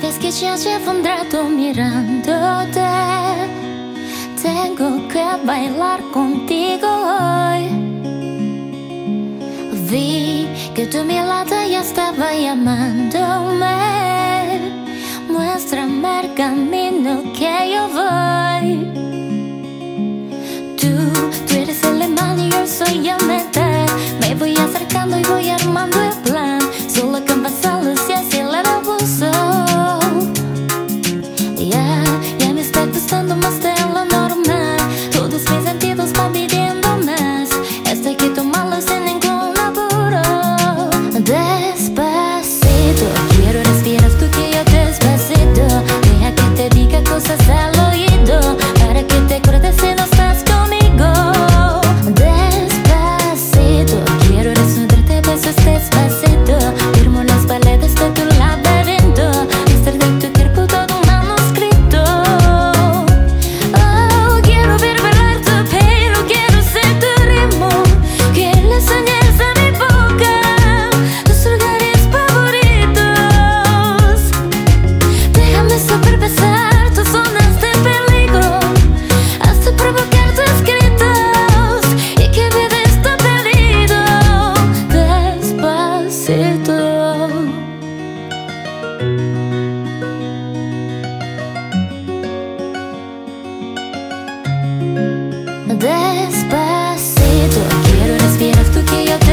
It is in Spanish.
Sabes que ya llevo un rato mirándote. Tengo que bailar contigo hoy. Vi que tu mirada ya estaba llamándome. Muéstrame el camino. Despacito Quiero respirar tu que yo te